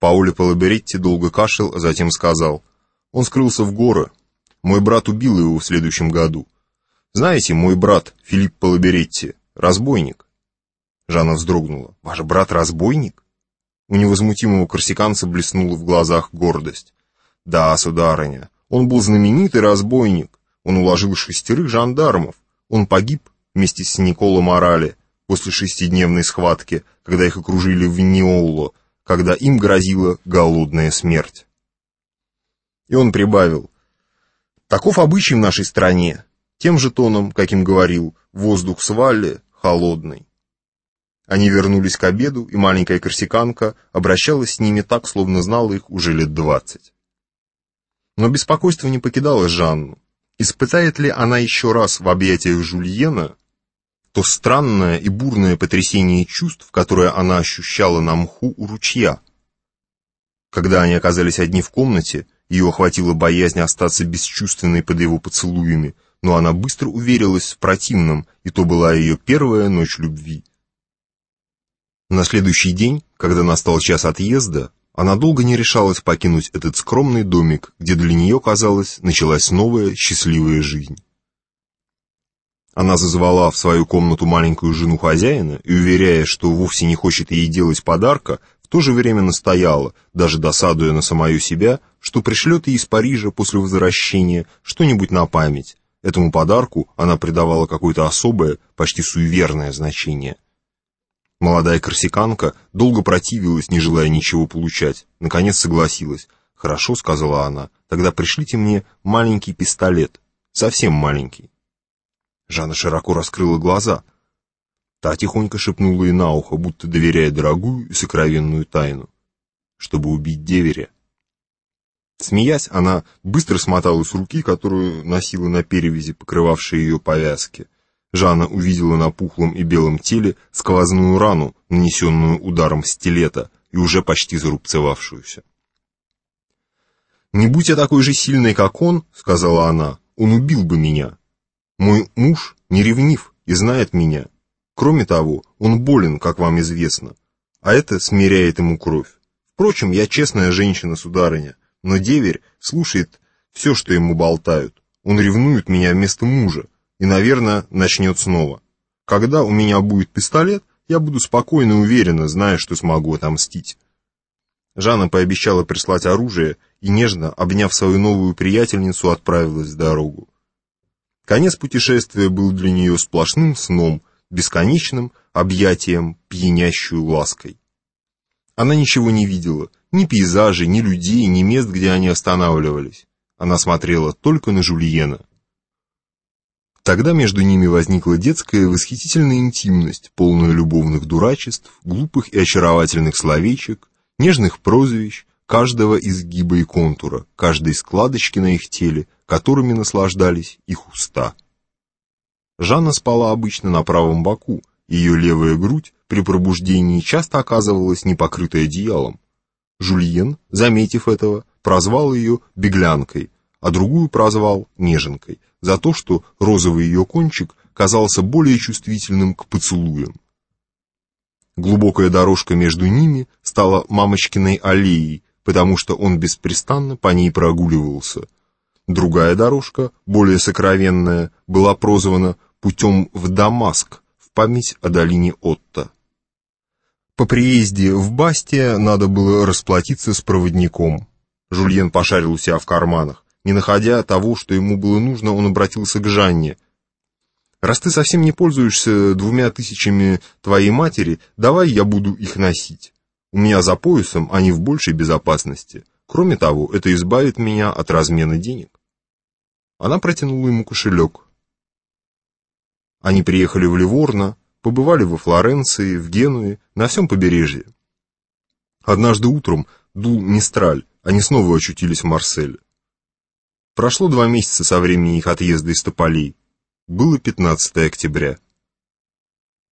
Паули Палаберетти долго кашлял, а затем сказал. Он скрылся в горы. Мой брат убил его в следующем году. Знаете, мой брат, Филипп Палаберетти, разбойник. Жанна вздрогнула. Ваш брат разбойник? У невозмутимого корсиканца блеснула в глазах гордость. Да, сударыня, он был знаменитый разбойник. Он уложил шестерых жандармов. Он погиб вместе с Николо Морали после шестидневной схватки, когда их окружили в Ниолло, когда им грозила голодная смерть. И он прибавил, «Таков обычай в нашей стране, тем же тоном, каким говорил, воздух с холодный». Они вернулись к обеду, и маленькая корсиканка обращалась с ними так, словно знала их уже лет двадцать. Но беспокойство не покидало Жанну. Испытает ли она еще раз в объятиях Жульена то странное и бурное потрясение чувств, которое она ощущала на мху у ручья? Когда они оказались одни в комнате, ее охватила боязнь остаться бесчувственной под его поцелуями, но она быстро уверилась в противном, и то была ее первая ночь любви. На следующий день, когда настал час отъезда, она долго не решалась покинуть этот скромный домик, где для нее, казалось, началась новая счастливая жизнь. Она зазвала в свою комнату маленькую жену хозяина и, уверяя, что вовсе не хочет ей делать подарка, в то же время настояла, даже досадуя на самую себя, что пришлет ей из Парижа после возвращения что-нибудь на память. Этому подарку она придавала какое-то особое, почти суеверное значение – Молодая корсиканка долго противилась, не желая ничего получать. Наконец согласилась. «Хорошо», — сказала она, — «тогда пришлите мне маленький пистолет. Совсем маленький». Жанна широко раскрыла глаза. Та тихонько шепнула ей на ухо, будто доверяя дорогую и сокровенную тайну. Чтобы убить деверя. Смеясь, она быстро смотала с руки, которую носила на перевязи, покрывавшей ее повязки. Жанна увидела на пухлом и белом теле сквозную рану, нанесенную ударом стилета и уже почти зарубцевавшуюся. «Не будь я такой же сильной, как он, — сказала она, — он убил бы меня. Мой муж не ревнив и знает меня. Кроме того, он болен, как вам известно, а это смиряет ему кровь. Впрочем, я честная женщина, сударыня, но деверь слушает все, что ему болтают. Он ревнует меня вместо мужа, и, наверное, начнет снова. Когда у меня будет пистолет, я буду спокойно и уверенно, зная, что смогу отомстить. Жанна пообещала прислать оружие и, нежно, обняв свою новую приятельницу, отправилась в дорогу. Конец путешествия был для нее сплошным сном, бесконечным объятием, пьянящую лаской. Она ничего не видела, ни пейзажей, ни людей, ни мест, где они останавливались. Она смотрела только на Жульена. Тогда между ними возникла детская восхитительная интимность, полная любовных дурачеств, глупых и очаровательных словечек, нежных прозвищ, каждого изгиба и контура, каждой складочки на их теле, которыми наслаждались их уста. Жанна спала обычно на правом боку, ее левая грудь при пробуждении часто оказывалась непокрытой одеялом. Жульен, заметив этого, прозвал ее «беглянкой», а другую прозвал «неженкой», за то, что розовый ее кончик казался более чувствительным к поцелуям. Глубокая дорожка между ними стала мамочкиной аллеей, потому что он беспрестанно по ней прогуливался. Другая дорожка, более сокровенная, была прозвана «путем в Дамаск» в память о долине Отто. По приезде в Бастия надо было расплатиться с проводником. Жульен пошарил у себя в карманах. Не находя того, что ему было нужно, он обратился к Жанне. «Раз ты совсем не пользуешься двумя тысячами твоей матери, давай я буду их носить. У меня за поясом они в большей безопасности. Кроме того, это избавит меня от размена денег». Она протянула ему кошелек. Они приехали в Ливорно, побывали во Флоренции, в Генуе, на всем побережье. Однажды утром дул Мистраль, они снова очутились в Марселе. Прошло два месяца со времени их отъезда из Тополей. Было 15 октября.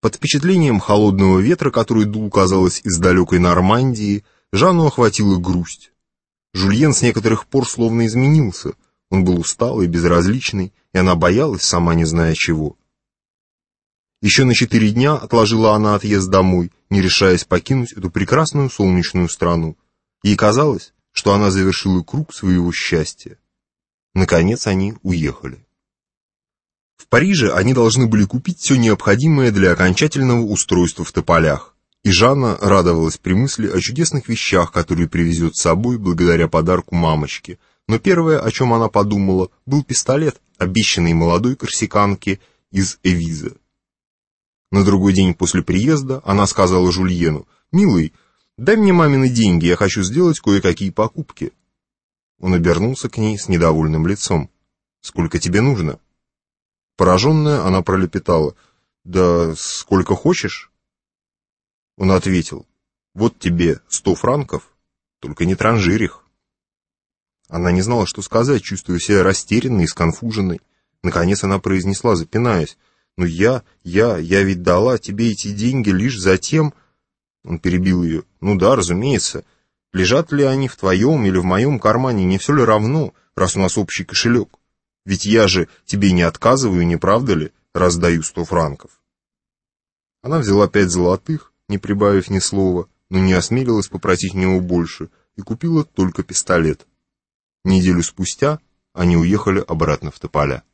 Под впечатлением холодного ветра, который дул, казалось, из далекой Нормандии, Жанну охватила грусть. Жульен с некоторых пор словно изменился. Он был усталый, безразличный, и она боялась, сама не зная чего. Еще на четыре дня отложила она отъезд домой, не решаясь покинуть эту прекрасную солнечную страну. Ей казалось, что она завершила круг своего счастья. Наконец они уехали. В Париже они должны были купить все необходимое для окончательного устройства в тополях. И Жанна радовалась при мысли о чудесных вещах, которые привезет с собой благодаря подарку мамочки. Но первое, о чем она подумала, был пистолет, обещанный молодой корсиканке из Эвиза. На другой день после приезда она сказала Жульену, «Милый, дай мне мамины деньги, я хочу сделать кое-какие покупки». Он обернулся к ней с недовольным лицом. «Сколько тебе нужно?» Пораженная, она пролепетала. «Да сколько хочешь?» Он ответил. «Вот тебе сто франков, только не транжирь их». Она не знала, что сказать, чувствуя себя растерянной и сконфуженной. Наконец она произнесла, запинаясь. «Ну я, я, я ведь дала тебе эти деньги лишь за тем...» Он перебил ее. «Ну да, разумеется. Лежат ли они в твоем или в моем кармане, не все ли равно, раз у нас общий кошелек? Ведь я же тебе не отказываю, не правда ли, раздаю сто франков?» Она взяла пять золотых, не прибавив ни слова, но не осмелилась попросить у него больше, и купила только пистолет. Неделю спустя они уехали обратно в Тополя.